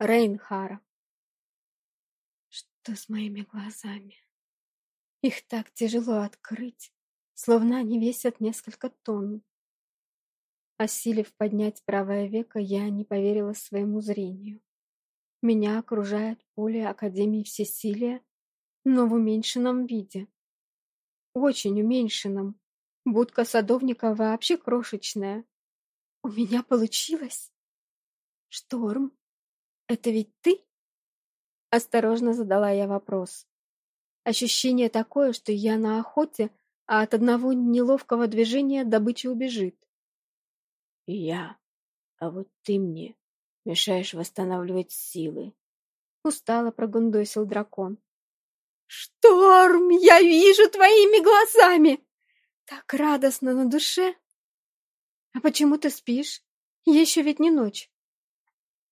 Рейнхара. Что с моими глазами? Их так тяжело открыть, словно они весят несколько тонн. Осилив поднять правое веко, я не поверила своему зрению. Меня окружает поле Академии Всесилия, но в уменьшенном виде. Очень уменьшенном. Будка садовника вообще крошечная. У меня получилось? Шторм, это ведь ты? Осторожно задала я вопрос. Ощущение такое, что я на охоте, а от одного неловкого движения добыча убежит. Я. А вот ты мне мешаешь восстанавливать силы. Устало прогундосил дракон. «Шторм, я вижу твоими глазами! Так радостно на душе! А почему ты спишь? Еще ведь не ночь!»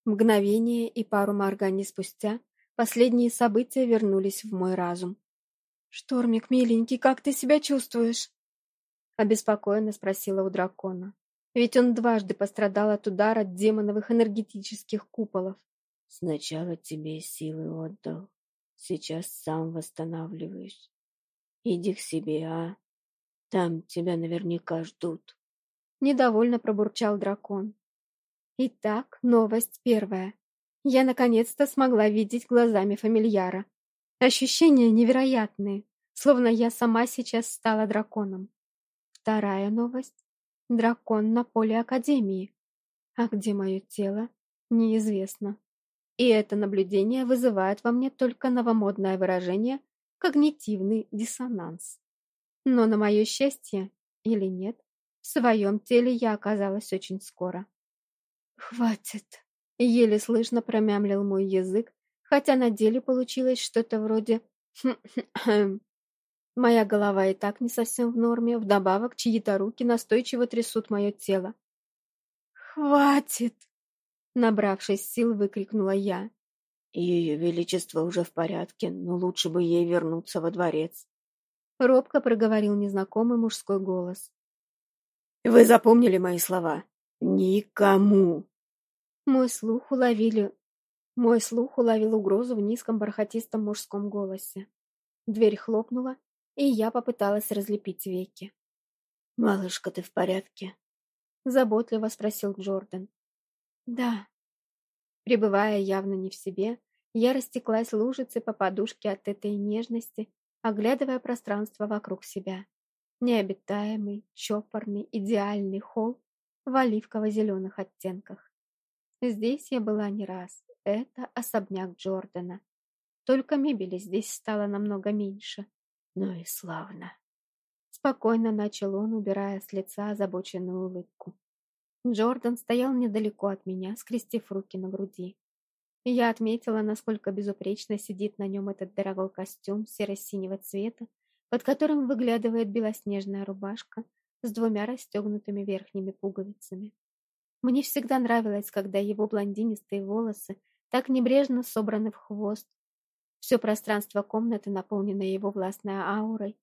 Мгновение и пару морганий спустя последние события вернулись в мой разум. «Штормик, миленький, как ты себя чувствуешь?» Обеспокоенно спросила у дракона. Ведь он дважды пострадал от удара демоновых энергетических куполов. «Сначала тебе силы отдал, сейчас сам восстанавливаюсь. Иди к себе, а? Там тебя наверняка ждут». Недовольно пробурчал дракон. Итак, новость первая. Я наконец-то смогла видеть глазами фамильяра. Ощущения невероятные, словно я сама сейчас стала драконом. Вторая новость. Дракон на поле Академии. А где мое тело, неизвестно. И это наблюдение вызывает во мне только новомодное выражение «когнитивный диссонанс». Но на мое счастье, или нет, в своем теле я оказалась очень скоро. «Хватит!» — еле слышно промямлил мой язык, хотя на деле получилось что-то вроде Моя голова и так не совсем в норме, вдобавок чьи-то руки настойчиво трясут мое тело. «Хватит!» — набравшись сил, выкрикнула я. «Ее Величество уже в порядке, но лучше бы ей вернуться во дворец», — робко проговорил незнакомый мужской голос. «Вы запомнили мои слова? Никому!» Мой слух уловили... Мой слух уловил угрозу в низком бархатистом мужском голосе. Дверь хлопнула, и я попыталась разлепить веки. «Малышка, ты в порядке?» Заботливо спросил Джордан. «Да». Пребывая явно не в себе, я растеклась лужицей по подушке от этой нежности, оглядывая пространство вокруг себя. Необитаемый, чопорный, идеальный холл в оливково-зеленых оттенках. Здесь я была не раз. Это особняк Джордана. Только мебели здесь стало намного меньше. Ну и славно. Спокойно начал он, убирая с лица озабоченную улыбку. Джордан стоял недалеко от меня, скрестив руки на груди. Я отметила, насколько безупречно сидит на нем этот дорогой костюм серо-синего цвета, под которым выглядывает белоснежная рубашка с двумя расстегнутыми верхними пуговицами. Мне всегда нравилось, когда его блондинистые волосы так небрежно собраны в хвост. Все пространство комнаты наполнено его властной аурой,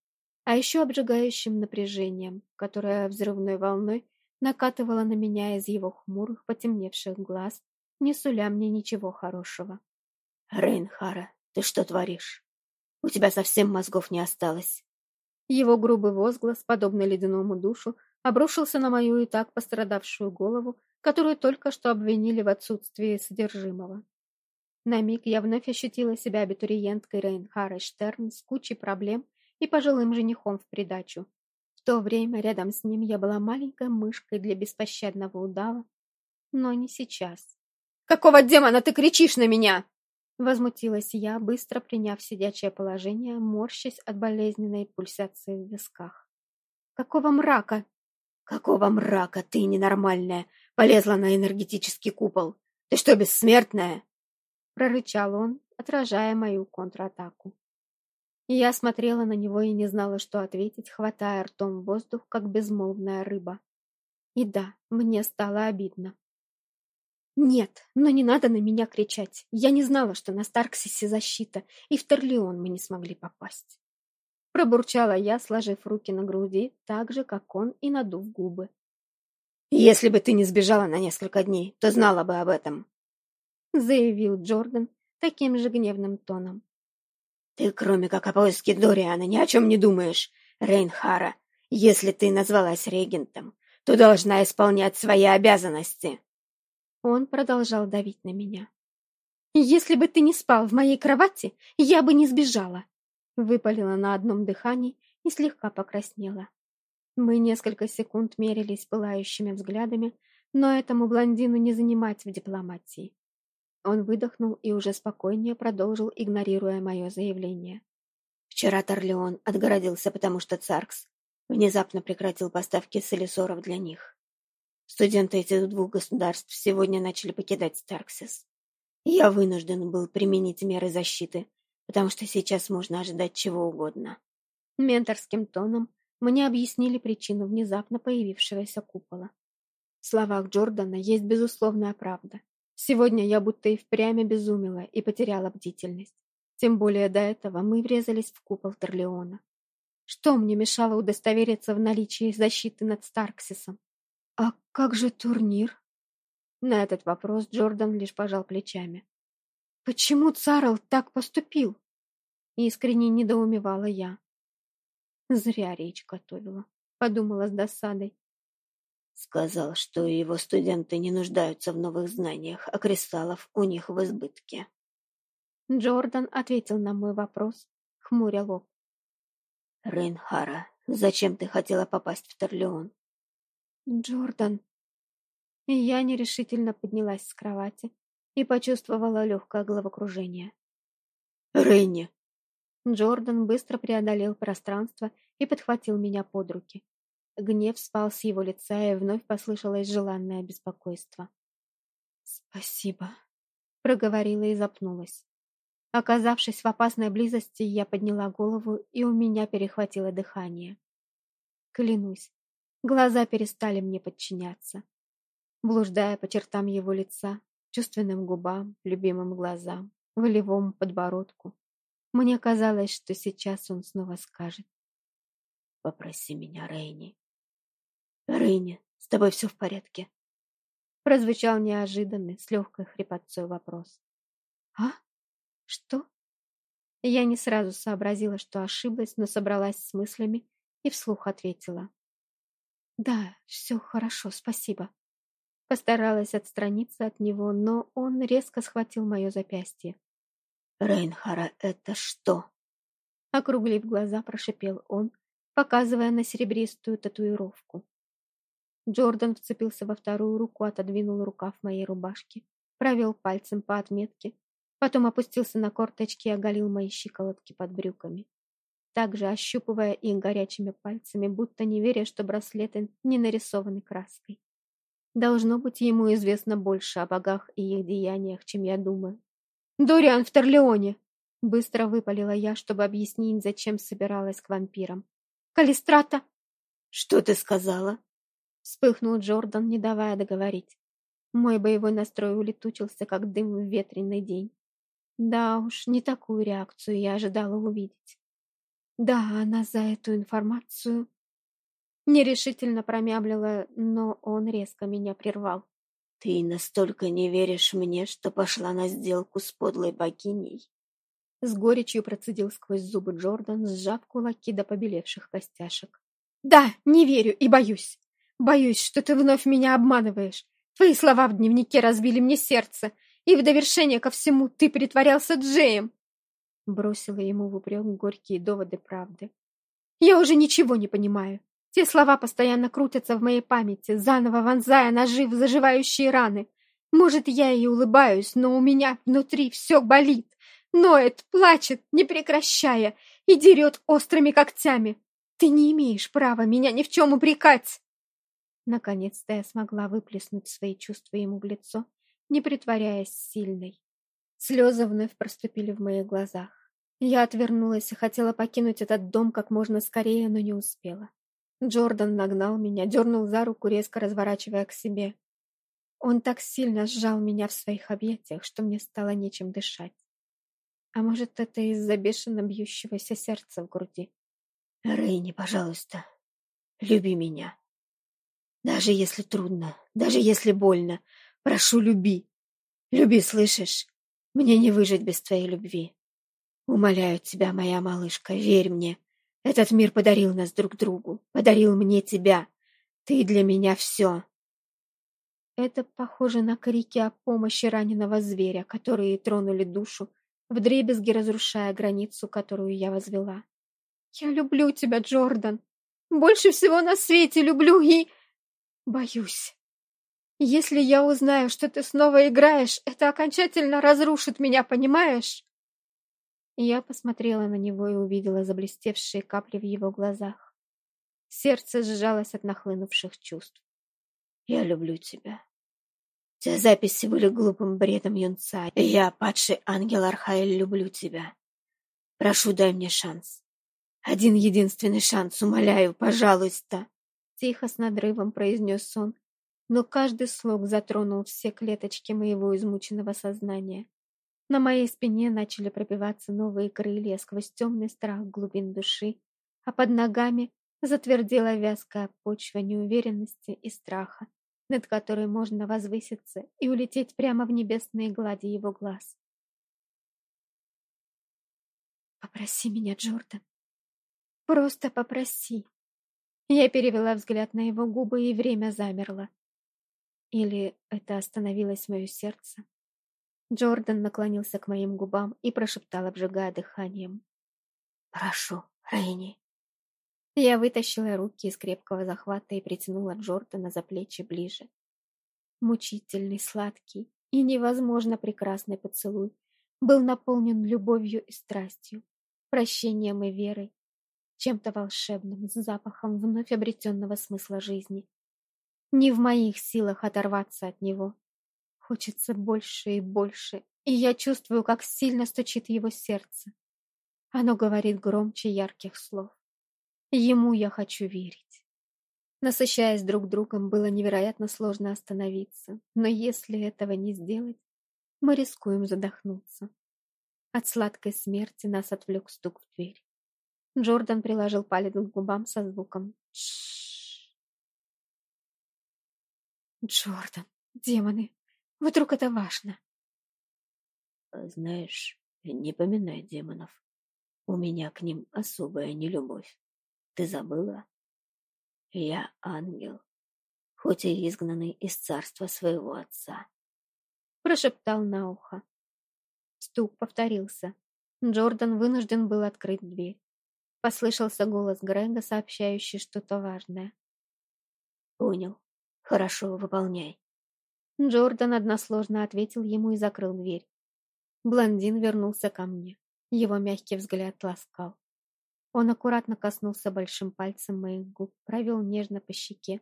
а еще обжигающим напряжением, которое взрывной волной накатывало на меня из его хмурых, потемневших глаз, не суля мне ничего хорошего. «Рейнхара, ты что творишь? У тебя совсем мозгов не осталось!» Его грубый возглас, подобный ледяному душу, обрушился на мою и так пострадавшую голову, которую только что обвинили в отсутствии содержимого. На миг я вновь ощутила себя абитуриенткой Рейнхарой Штерн с кучей проблем и пожилым женихом в придачу. В то время рядом с ним я была маленькой мышкой для беспощадного удава, но не сейчас. «Какого демона ты кричишь на меня?» Возмутилась я, быстро приняв сидячее положение, морщась от болезненной пульсации в висках. «Какого мрака?» «Какого мрака ты ненормальная? Полезла на энергетический купол. Ты что, бессмертная?» Прорычал он, отражая мою контратаку. Я смотрела на него и не знала, что ответить, хватая ртом воздух, как безмолвная рыба. И да, мне стало обидно. «Нет, но не надо на меня кричать. Я не знала, что на Старксисе защита, и в Торлеон мы не смогли попасть». Пробурчала я, сложив руки на груди, так же, как он, и надув губы. Если бы ты не сбежала на несколько дней, то знала бы об этом. заявил Джордан таким же гневным тоном. Ты, кроме как о поиске Дориана, ни о чем не думаешь, Рейнхара. Если ты назвалась регентом, то должна исполнять свои обязанности. Он продолжал давить на меня. «Если бы ты не спал в моей кровати, я бы не сбежала!» Выпалила на одном дыхании и слегка покраснела. Мы несколько секунд мерились пылающими взглядами, но этому блондину не занимать в дипломатии. Он выдохнул и уже спокойнее продолжил, игнорируя мое заявление. Вчера Торлеон отгородился, потому что Царкс внезапно прекратил поставки солисоров для них. Студенты этих двух государств сегодня начали покидать Старксис. Я вынужден был применить меры защиты, потому что сейчас можно ожидать чего угодно. Менторским тоном мне объяснили причину внезапно появившегося купола. В словах Джордана есть безусловная правда. Сегодня я будто и впрямь обезумела и потеряла бдительность. Тем более до этого мы врезались в купол Торлеона. Что мне мешало удостовериться в наличии защиты над Старксисом? «А как же турнир?» На этот вопрос Джордан лишь пожал плечами. «Почему Царл так поступил?» Искренне недоумевала я. Зря речь готовила, подумала с досадой. Сказал, что его студенты не нуждаются в новых знаниях, а кристаллов у них в избытке. Джордан ответил на мой вопрос, хмуря лоб. Рейнхара, зачем ты хотела попасть в Торлеон? Джордан. Я нерешительно поднялась с кровати и почувствовала легкое головокружение. Рейни. Джордан быстро преодолел пространство и подхватил меня под руки. Гнев спал с его лица, и вновь послышалось желанное беспокойство. «Спасибо», — проговорила и запнулась. Оказавшись в опасной близости, я подняла голову, и у меня перехватило дыхание. Клянусь, глаза перестали мне подчиняться. Блуждая по чертам его лица, чувственным губам, любимым глазам, волевому подбородку, мне казалось, что сейчас он снова скажет. «Попроси меня, Рейни». «Рейни, с тобой все в порядке?» Прозвучал неожиданный, с легкой хрипотцой вопрос. «А? Что?» Я не сразу сообразила, что ошиблась, но собралась с мыслями и вслух ответила. «Да, все хорошо, спасибо». Постаралась отстраниться от него, но он резко схватил мое запястье. «Рейнхара, это что?» Округлив глаза, прошипел он, показывая на серебристую татуировку. Джордан вцепился во вторую руку, отодвинул рукав моей рубашки, провел пальцем по отметке, потом опустился на корточки и оголил мои щиколотки под брюками, также ощупывая их горячими пальцами, будто не веря, что браслеты не нарисованы краской. Должно быть, ему известно больше о богах и их деяниях, чем я думаю. «Дориан в Торлеоне!» Быстро выпалила я, чтобы объяснить, зачем собиралась к вампирам. «Калистрата!» «Что ты сказала?» Вспыхнул Джордан, не давая договорить. Мой боевой настрой улетучился, как дым в ветреный день. Да уж, не такую реакцию я ожидала увидеть. Да, она за эту информацию... Нерешительно промямлила, но он резко меня прервал. Ты настолько не веришь мне, что пошла на сделку с подлой богиней? С горечью процедил сквозь зубы Джордан, сжав кулаки до побелевших костяшек. Да, не верю и боюсь. Боюсь, что ты вновь меня обманываешь. Твои слова в дневнике разбили мне сердце, и в довершение ко всему ты притворялся Джеем. Бросила ему в упрек горькие доводы правды. Я уже ничего не понимаю. Те слова постоянно крутятся в моей памяти, заново вонзая ножи в заживающие раны. Может, я и улыбаюсь, но у меня внутри все болит, ноет, плачет, не прекращая, и дерет острыми когтями. Ты не имеешь права меня ни в чем упрекать. Наконец-то я смогла выплеснуть свои чувства ему в лицо, не притворяясь сильной. Слезы вновь проступили в моих глазах. Я отвернулась и хотела покинуть этот дом как можно скорее, но не успела. Джордан нагнал меня, дернул за руку, резко разворачивая к себе. Он так сильно сжал меня в своих объятиях, что мне стало нечем дышать. А может, это из-за бешено бьющегося сердца в груди? Рейни, пожалуйста, люби меня. Даже если трудно, даже если больно, прошу, люби. Люби, слышишь? Мне не выжить без твоей любви. Умоляю тебя, моя малышка, верь мне. Этот мир подарил нас друг другу, подарил мне тебя. Ты для меня все. Это похоже на крики о помощи раненого зверя, которые тронули душу, вдребезги разрушая границу, которую я возвела. «Я люблю тебя, Джордан! Больше всего на свете люблю и... боюсь. Если я узнаю, что ты снова играешь, это окончательно разрушит меня, понимаешь?» Я посмотрела на него и увидела заблестевшие капли в его глазах. Сердце сжалось от нахлынувших чувств. Я люблю тебя. Те записи были глупым бредом юнца. Я, падший ангел Архаэль, люблю тебя. Прошу, дай мне шанс. Один единственный шанс, умоляю, пожалуйста. Тихо с надрывом произнес он, но каждый слог затронул все клеточки моего измученного сознания. На моей спине начали пробиваться новые крылья сквозь темный страх глубин души, а под ногами затвердела вязкая почва неуверенности и страха, над которой можно возвыситься и улететь прямо в небесные глади его глаз. «Попроси меня, Джордан. Просто попроси». Я перевела взгляд на его губы, и время замерло. Или это остановилось мое сердце? Джордан наклонился к моим губам и прошептал, обжигая дыханием. «Прошу, Рейни, я вытащила руки из крепкого захвата и притянула Джордана за плечи ближе. Мучительный, сладкий и невозможно прекрасный поцелуй был наполнен любовью и страстью, прощением и верой, чем-то волшебным, с запахом вновь обретенного смысла жизни. Не в моих силах оторваться от него. Хочется больше и больше, и я чувствую, как сильно стучит его сердце. Оно говорит громче ярких слов. Ему я хочу верить. Насыщаясь друг другом, было невероятно сложно остановиться, но если этого не сделать, мы рискуем задохнуться. От сладкой смерти нас отвлек стук в дверь. Джордан приложил палец к губам со звуком «Тш». «Джордан, демоны, вдруг это важно?» «Знаешь, не поминай демонов. У меня к ним особая нелюбовь. Ты забыла? Я ангел, хоть и изгнанный из царства своего отца. Прошептал на ухо. Стук повторился. Джордан вынужден был открыть дверь. Послышался голос Грега, сообщающий что-то важное. Понял. Хорошо, выполняй. Джордан односложно ответил ему и закрыл дверь. Блондин вернулся ко мне. Его мягкий взгляд ласкал. Он аккуратно коснулся большим пальцем моих губ, провел нежно по щеке,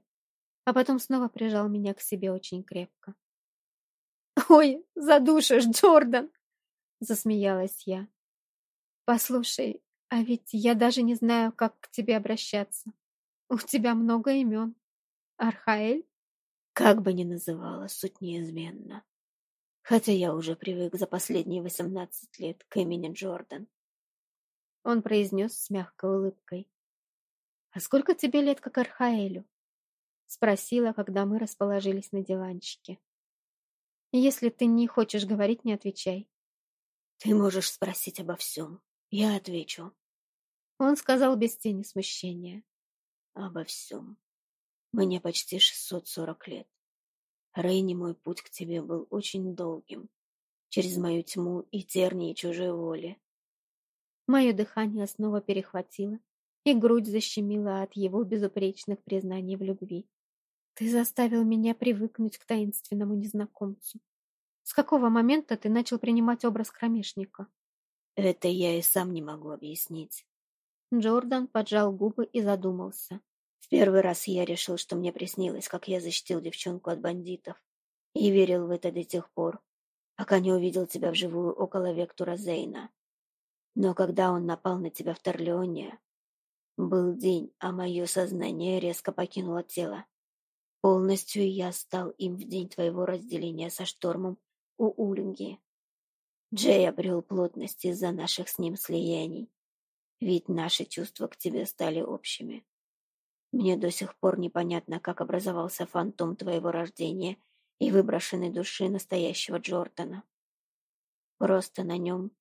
а потом снова прижал меня к себе очень крепко. «Ой, задушишь, Джордан!» — засмеялась я. «Послушай, а ведь я даже не знаю, как к тебе обращаться. У тебя много имен. Архаэль?» Как бы ни называла, суть неизменна. Хотя я уже привык за последние восемнадцать лет к имени Джордан. Он произнес с мягкой улыбкой. «А сколько тебе лет, как Архаэлю?» Спросила, когда мы расположились на диванчике. «Если ты не хочешь говорить, не отвечай». «Ты можешь спросить обо всем. Я отвечу». Он сказал без тени смущения. «Обо всем. Мне почти шестьсот сорок лет. Рейни, мой путь к тебе был очень долгим. Через мою тьму и тернии чужой воли. Мое дыхание снова перехватило, и грудь защемила от его безупречных признаний в любви. Ты заставил меня привыкнуть к таинственному незнакомцу. С какого момента ты начал принимать образ кромешника? Это я и сам не могу объяснить. Джордан поджал губы и задумался. Первый раз я решил, что мне приснилось, как я защитил девчонку от бандитов. И верил в это до тех пор, пока не увидел тебя вживую около Вектура Зейна. Но когда он напал на тебя в Торлеоне, был день, а мое сознание резко покинуло тело. Полностью я стал им в день твоего разделения со штормом у Ульнги. Джей обрел плотность из-за наших с ним слияний, ведь наши чувства к тебе стали общими. Мне до сих пор непонятно, как образовался фантом твоего рождения и выброшенной души настоящего Джордана. Просто на нем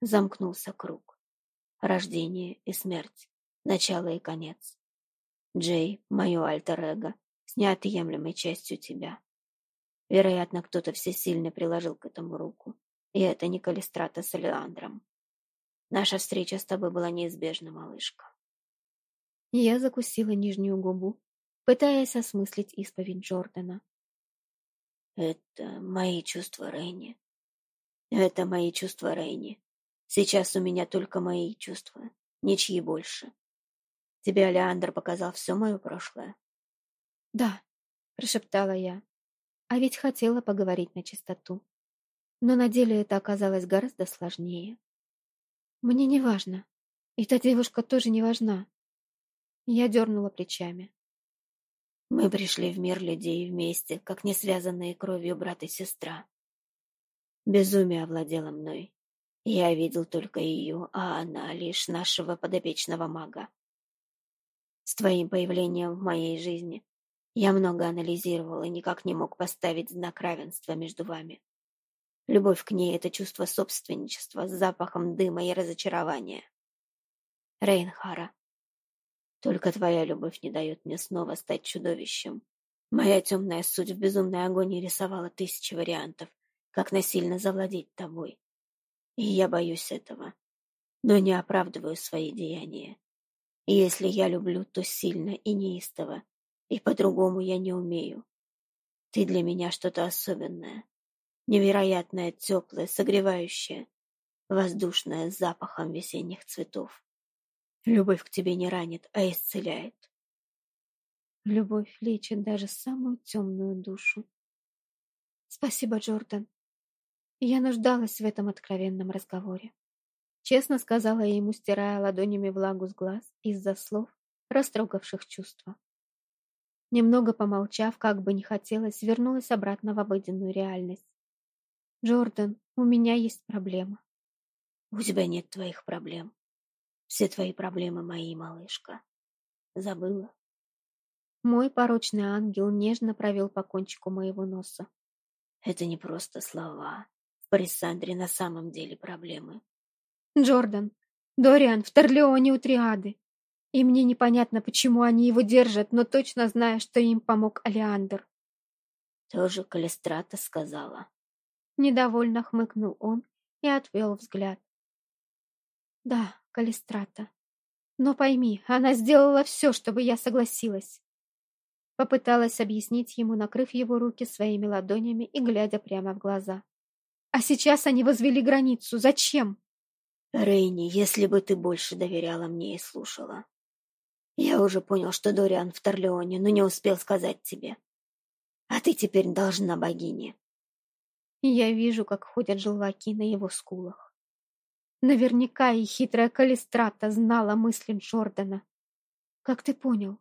замкнулся круг. Рождение и смерть, начало и конец. Джей, мое альтер-эго, с неотъемлемой частью тебя. Вероятно, кто-то всесильно приложил к этому руку. И это не Калистрата с Элеандром. Наша встреча с тобой была неизбежна, малышка. Я закусила нижнюю губу, пытаясь осмыслить исповедь Джордана. Это мои чувства, Рейни. Это мои чувства, Рейни. Сейчас у меня только мои чувства, ничьи больше. Тебе Алеандр показал все мое прошлое? Да, прошептала я. А ведь хотела поговорить на чистоту. Но на деле это оказалось гораздо сложнее. Мне не важно. И та девушка тоже не важна. Я дернула плечами. Мы пришли в мир людей вместе, как не связанные кровью брат и сестра. Безумие овладело мной. Я видел только ее, а она лишь нашего подопечного мага. С твоим появлением в моей жизни я много анализировал и никак не мог поставить знак равенства между вами. Любовь к ней — это чувство собственничества с запахом дыма и разочарования. Рейнхара, только твоя любовь не дает мне снова стать чудовищем. Моя темная суть в безумной агонии рисовала тысячи вариантов, как насильно завладеть тобой. И я боюсь этого, но не оправдываю свои деяния. И если я люблю, то сильно и неистово, и по-другому я не умею. Ты для меня что-то особенное, невероятное, теплое, согревающее, воздушное, с запахом весенних цветов. Любовь к тебе не ранит, а исцеляет. Любовь лечит даже самую темную душу. Спасибо, Джордан. Я нуждалась в этом откровенном разговоре. Честно сказала я ему, стирая ладонями влагу с глаз из-за слов, растрогавших чувства. Немного помолчав, как бы не хотелось, вернулась обратно в обыденную реальность. «Джордан, у меня есть проблема». «У тебя нет твоих проблем. Все твои проблемы мои, малышка. Забыла?» Мой порочный ангел нежно провел по кончику моего носа. «Это не просто слова. В Парисандре на самом деле проблемы». «Джордан, Дориан в Торлеоне у Триады. И мне непонятно, почему они его держат, но точно знаю, что им помог Алиандр. Тоже Калистрата сказала. Недовольно хмыкнул он и отвел взгляд. Да, Калистрата. Но пойми, она сделала все, чтобы я согласилась. Попыталась объяснить ему, накрыв его руки своими ладонями и глядя прямо в глаза. А сейчас они возвели границу. Зачем? Рейни, если бы ты больше доверяла мне и слушала. Я уже понял, что Дориан в Торлеоне, но не успел сказать тебе. А ты теперь должна богине. Я вижу, как ходят желваки на его скулах. Наверняка и хитрая Калистрата знала мысли Джордана. Как ты понял?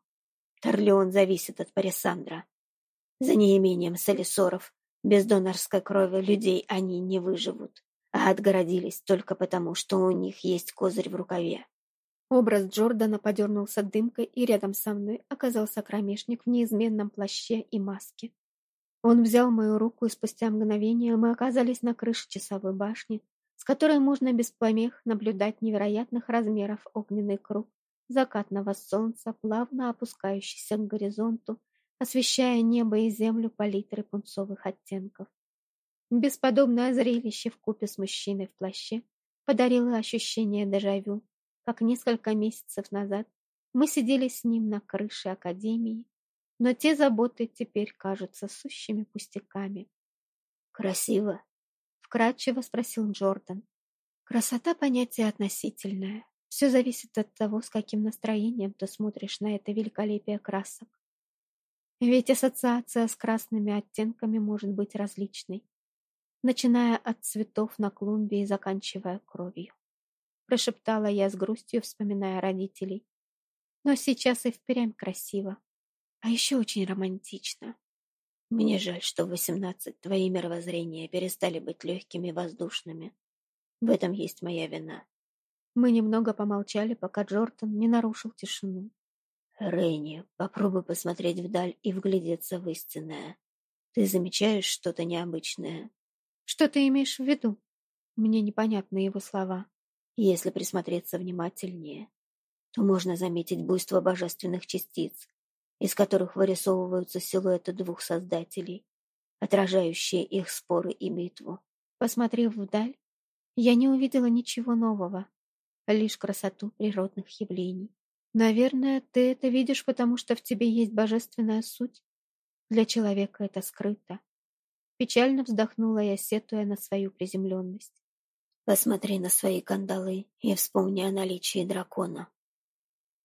Торлеон зависит от Парисандра. За неимением солисоров, без донорской крови людей они не выживут, а отгородились только потому, что у них есть козырь в рукаве. Образ Джордана подернулся дымкой, и рядом со мной оказался кромешник в неизменном плаще и маске. Он взял мою руку, и спустя мгновение мы оказались на крыше часовой башни, с которой можно без помех наблюдать невероятных размеров огненный круг закатного солнца, плавно опускающийся к горизонту, освещая небо и землю палитры пунцовых оттенков. Бесподобное зрелище в купе с мужчиной в плаще подарило ощущение дежавю, как несколько месяцев назад мы сидели с ним на крыше академии, но те заботы теперь кажутся сущими пустяками. «Красиво?» — вкратчиво спросил Джордан. «Красота — понятие относительное. Все зависит от того, с каким настроением ты смотришь на это великолепие красок. Ведь ассоциация с красными оттенками может быть различной, начиная от цветов на клумбе и заканчивая кровью прошептала я с грустью, вспоминая родителей. Но сейчас и впрямь красиво, а еще очень романтично. Мне жаль, что в восемнадцать твои мировоззрения перестали быть легкими и воздушными. В этом есть моя вина. Мы немного помолчали, пока Джордан не нарушил тишину. Рейни, попробуй посмотреть вдаль и вглядеться в истинное. Ты замечаешь что-то необычное? Что ты имеешь в виду? Мне непонятны его слова. Если присмотреться внимательнее, то можно заметить буйство божественных частиц, из которых вырисовываются силуэты двух создателей, отражающие их споры и битву. Посмотрев вдаль, я не увидела ничего нового, лишь красоту природных явлений. Наверное, ты это видишь, потому что в тебе есть божественная суть. Для человека это скрыто. Печально вздохнула я, сетуя на свою приземленность. Посмотри на свои кандалы и вспомни о наличии дракона.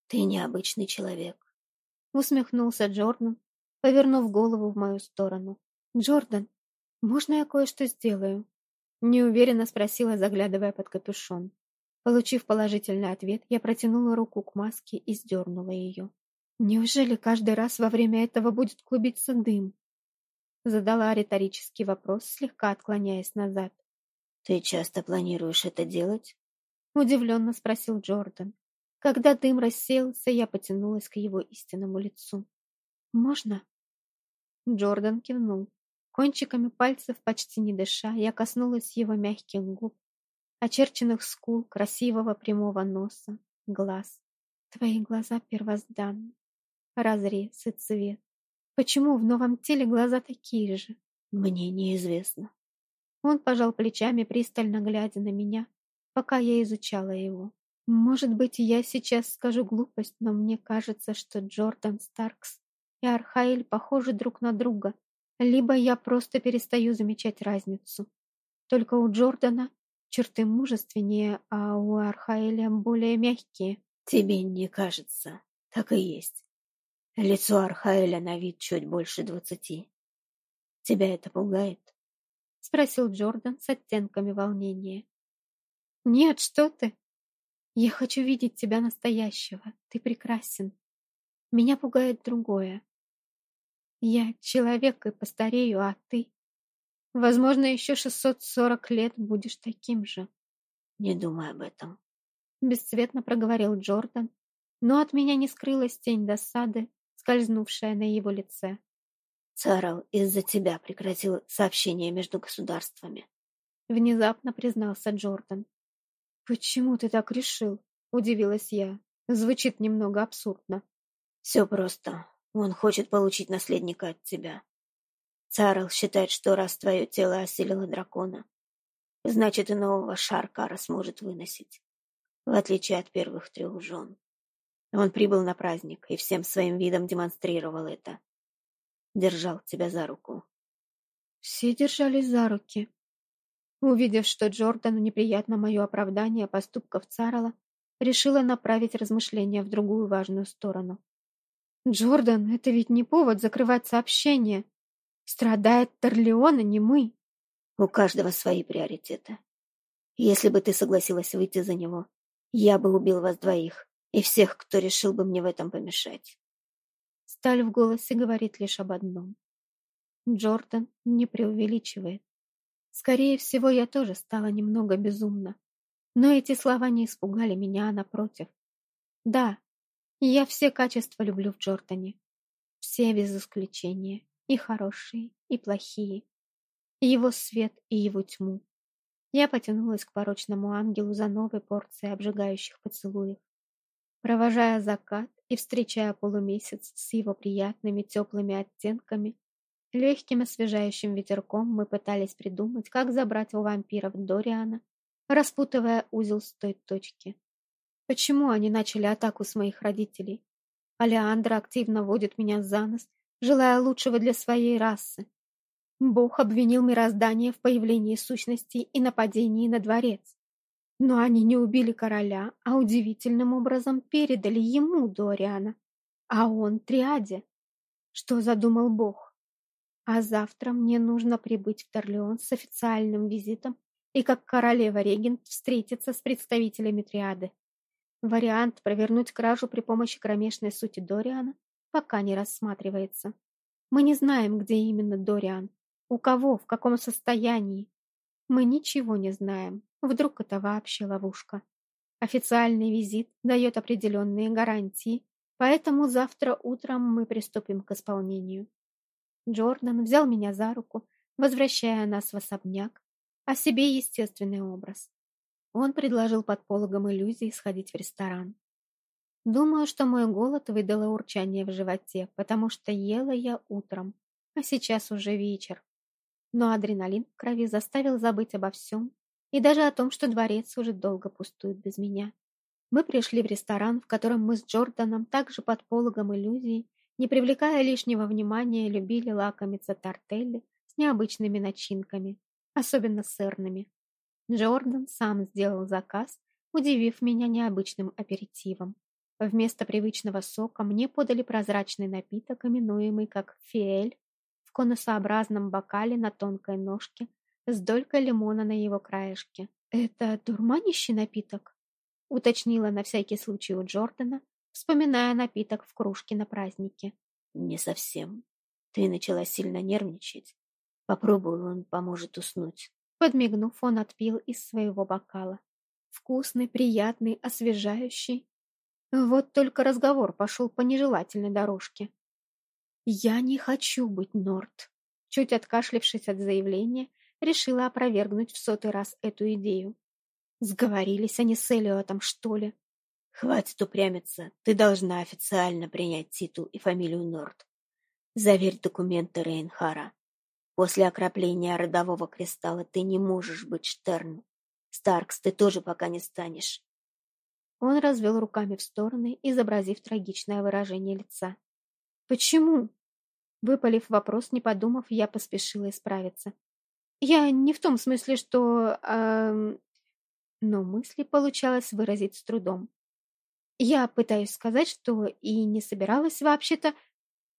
Ты необычный человек. Усмехнулся Джордан, повернув голову в мою сторону. Джордан, можно я кое-что сделаю? Неуверенно спросила, заглядывая под капюшон. Получив положительный ответ, я протянула руку к маске и сдернула ее. «Неужели каждый раз во время этого будет клубиться дым?» Задала риторический вопрос, слегка отклоняясь назад. «Ты часто планируешь это делать?» Удивленно спросил Джордан. Когда дым рассеялся, я потянулась к его истинному лицу. «Можно?» Джордан кивнул. Кончиками пальцев, почти не дыша, я коснулась его мягких губ, очерченных скул, красивого прямого носа, глаз. Твои глаза первозданны, разрез и цвет. Почему в новом теле глаза такие же? Мне неизвестно. Он пожал плечами, пристально глядя на меня, пока я изучала его. Может быть, я сейчас скажу глупость, но мне кажется, что Джордан Старкс и Архаэль похожи друг на друга, либо я просто перестаю замечать разницу. Только у Джордана черты мужественнее, а у Архаэля более мягкие. Тебе не кажется, так и есть. Лицо Архаэля на вид чуть больше двадцати. Тебя это пугает? Спросил Джордан с оттенками волнения. Нет, что ты? Я хочу видеть тебя настоящего. Ты прекрасен. Меня пугает другое. Я человек и постарею, а ты... Возможно, еще 640 лет будешь таким же. Не думай об этом. Бесцветно проговорил Джордан, но от меня не скрылась тень досады, скользнувшая на его лице. Царл из-за тебя прекратил сообщение между государствами. Внезапно признался Джордан. «Почему ты так решил?» — удивилась я. Звучит немного абсурдно. «Все просто. Он хочет получить наследника от тебя. Царл считает, что раз твое тело осилило дракона, значит и нового Шаркара сможет выносить, в отличие от первых трех жен. Он прибыл на праздник и всем своим видом демонстрировал это. Держал тебя за руку. Все держались за руки. Увидев, что Джордану неприятно мое оправдание поступков Царла, решила направить размышления в другую важную сторону. «Джордан, это ведь не повод закрывать сообщение. Страдает Торлеон, а не мы. У каждого свои приоритеты. Если бы ты согласилась выйти за него, я бы убил вас двоих и всех, кто решил бы мне в этом помешать. Сталь в голосе говорит лишь об одном. Джордан не преувеличивает. Скорее всего, я тоже стала немного безумна. Но эти слова не испугали меня, а напротив. Да, я все качества люблю в Джордане. Все без исключения и хорошие, и плохие, его свет и его тьму. Я потянулась к порочному ангелу за новой порцией обжигающих поцелуев. Провожая закат и встречая полумесяц с его приятными теплыми оттенками, легким освежающим ветерком мы пытались придумать, как забрать у вампиров Дориана, распутывая узел с той точки. Почему они начали атаку с моих родителей? Алеандра активно водит меня за нос желая лучшего для своей расы. Бог обвинил мироздание в появлении сущностей и нападении на дворец. Но они не убили короля, а удивительным образом передали ему Дориана, а он Триаде. Что задумал Бог? А завтра мне нужно прибыть в Торлеон с официальным визитом и как королева-регент встретиться с представителями Триады. Вариант провернуть кражу при помощи кромешной сути Дориана пока не рассматривается. Мы не знаем, где именно Дориан, у кого, в каком состоянии. Мы ничего не знаем. Вдруг это вообще ловушка. Официальный визит дает определенные гарантии, поэтому завтра утром мы приступим к исполнению. Джордан взял меня за руку, возвращая нас в особняк, а себе естественный образ. Он предложил под пологом иллюзии сходить в ресторан. Думаю, что мой голод выдало урчание в животе, потому что ела я утром, а сейчас уже вечер. Но адреналин в крови заставил забыть обо всем и даже о том, что дворец уже долго пустует без меня. Мы пришли в ресторан, в котором мы с Джорданом также под пологом иллюзий, не привлекая лишнего внимания, любили лакомиться тортелли с необычными начинками, особенно сырными. Джордан сам сделал заказ, удивив меня необычным аперитивом. Вместо привычного сока мне подали прозрачный напиток, именуемый как фиэль, в конусообразном бокале на тонкой ножке с долькой лимона на его краешке. «Это дурманящий напиток?» — уточнила на всякий случай у Джордана, вспоминая напиток в кружке на празднике. «Не совсем. Ты начала сильно нервничать. Попробую, он поможет уснуть». Подмигнув, он отпил из своего бокала. Вкусный, приятный, освежающий вот только разговор пошел по нежелательной дорожке. «Я не хочу быть Норт», чуть откашлившись от заявления, решила опровергнуть в сотый раз эту идею. Сговорились они с Элиотом, что ли? Хватит упрямиться, ты должна официально принять титул и фамилию Норт. Заверь документы Рейнхара. После окропления родового кристалла ты не можешь быть Штерн. Старкс ты тоже пока не станешь. Он развел руками в стороны, изобразив трагичное выражение лица. «Почему?» Выпалив вопрос, не подумав, я поспешила исправиться. «Я не в том смысле, что...» э, Но мысли получалось выразить с трудом. «Я пытаюсь сказать, что и не собиралась вообще-то...»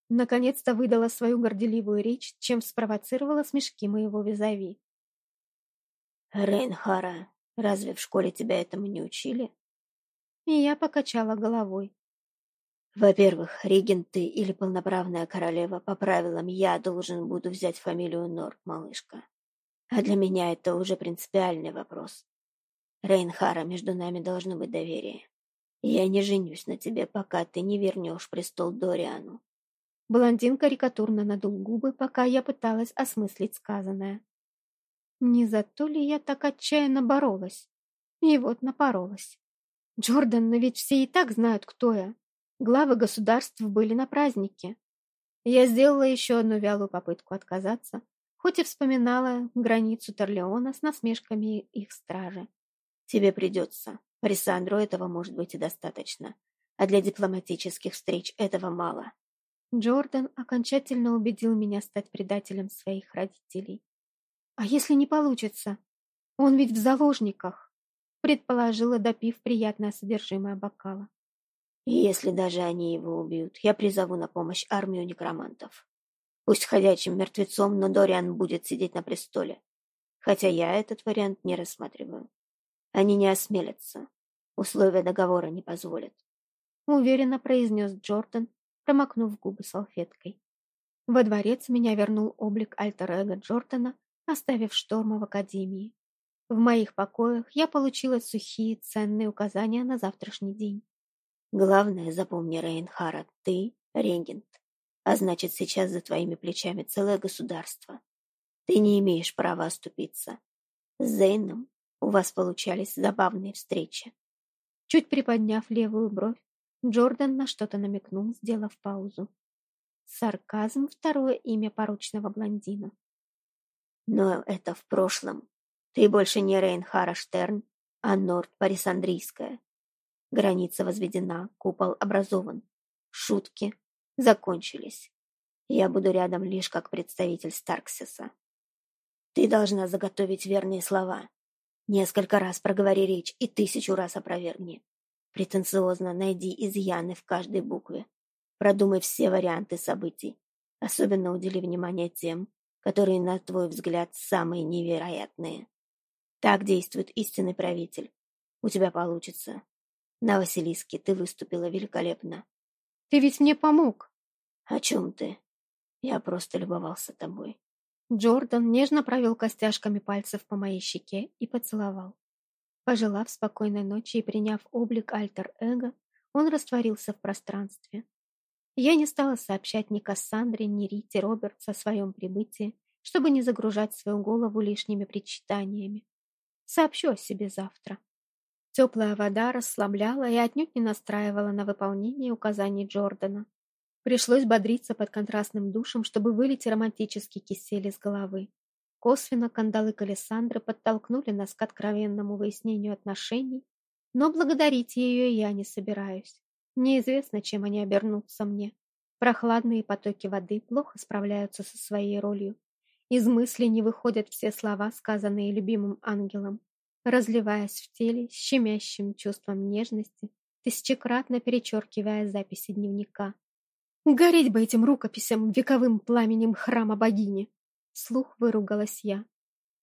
Наконец-то выдала свою горделивую речь, чем спровоцировала смешки моего визави. «Рейнхара, разве в школе тебя этому не учили?» И я покачала головой. Во-первых, регенты или полноправная королева по правилам я должен буду взять фамилию Норт, малышка. А для меня это уже принципиальный вопрос. Рейнхара, между нами должно быть доверие. Я не женюсь на тебе, пока ты не вернешь престол Дориану. Блондин карикатурно надул губы, пока я пыталась осмыслить сказанное. Не за то ли я так отчаянно боролась? И вот напоролась. Джордан, но ведь все и так знают, кто я. Главы государств были на празднике. Я сделала еще одну вялую попытку отказаться, хоть и вспоминала границу Торлеона с насмешками их стражи. Тебе придется. Рисандру этого может быть и достаточно. А для дипломатических встреч этого мало. Джордан окончательно убедил меня стать предателем своих родителей. А если не получится? Он ведь в заложниках предположила, допив приятное содержимое бокала. И если даже они его убьют, я призову на помощь армию некромантов. Пусть ходячим мертвецом, но Дориан будет сидеть на престоле. Хотя я этот вариант не рассматриваю. Они не осмелятся. Условия договора не позволят. Уверенно произнес Джордан, промокнув губы салфеткой. Во дворец меня вернул облик альтер-эго Джордана, оставив шторма в академии. В моих покоях я получила сухие ценные указания на завтрашний день. Главное, запомни, Рейнхара, ты регент, а значит, сейчас за твоими плечами целое государство. Ты не имеешь права оступиться. С Зейном у вас получались забавные встречи. Чуть приподняв левую бровь, Джордан на что-то намекнул, сделав паузу. Сарказм — второе имя поручного блондина. Но это в прошлом. Ты больше не Рейнхара Штерн, а Норд Парисандрийская. Граница возведена, купол образован. Шутки закончились. Я буду рядом лишь как представитель Старксиса. Ты должна заготовить верные слова. Несколько раз проговори речь и тысячу раз опровергни. Претенциозно найди изъяны в каждой букве. Продумай все варианты событий. Особенно удели внимание тем, которые, на твой взгляд, самые невероятные. Так действует истинный правитель. У тебя получится. На Василиске ты выступила великолепно. Ты ведь мне помог. О чем ты? Я просто любовался тобой. Джордан нежно провел костяшками пальцев по моей щеке и поцеловал. Пожелав спокойной ночи и приняв облик альтер-эго, он растворился в пространстве. Я не стала сообщать ни Кассандре, ни Рите Робертс о своем прибытии, чтобы не загружать свою голову лишними причитаниями. Сообщу о себе завтра. Теплая вода расслабляла и отнюдь не настраивала на выполнение указаний Джордана. Пришлось бодриться под контрастным душем, чтобы вылить романтический кисель из головы. Косвенно кандалы Калисандры подтолкнули нас к откровенному выяснению отношений, но благодарить ее я не собираюсь. Неизвестно, чем они обернутся мне. Прохладные потоки воды плохо справляются со своей ролью. Из мысли не выходят все слова, сказанные любимым ангелом разливаясь в теле щемящим чувством нежности, тысячекратно перечеркивая записи дневника. «Гореть бы этим рукописям вековым пламенем храма богини!» Слух выругалась я.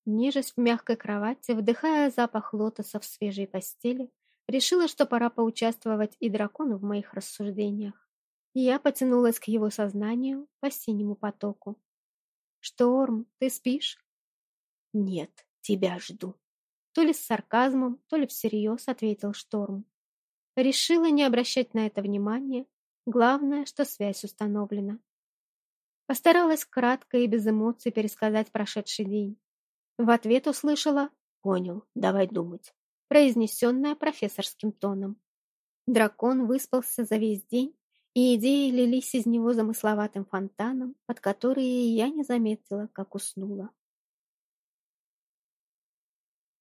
Нежесть в мягкой кровати, вдыхая запах лотоса в свежей постели, решила, что пора поучаствовать и дракону в моих рассуждениях. Я потянулась к его сознанию по синему потоку. «Шторм, ты спишь?» «Нет, тебя жду». То ли с сарказмом, то ли всерьез ответил Шторм. Решила не обращать на это внимания. Главное, что связь установлена. Постаралась кратко и без эмоций пересказать прошедший день. В ответ услышала «Понял, давай думать», произнесенная профессорским тоном. Дракон выспался за весь день, и идеи лились из него замысловатым фонтаном, под которые я не заметила, как уснула.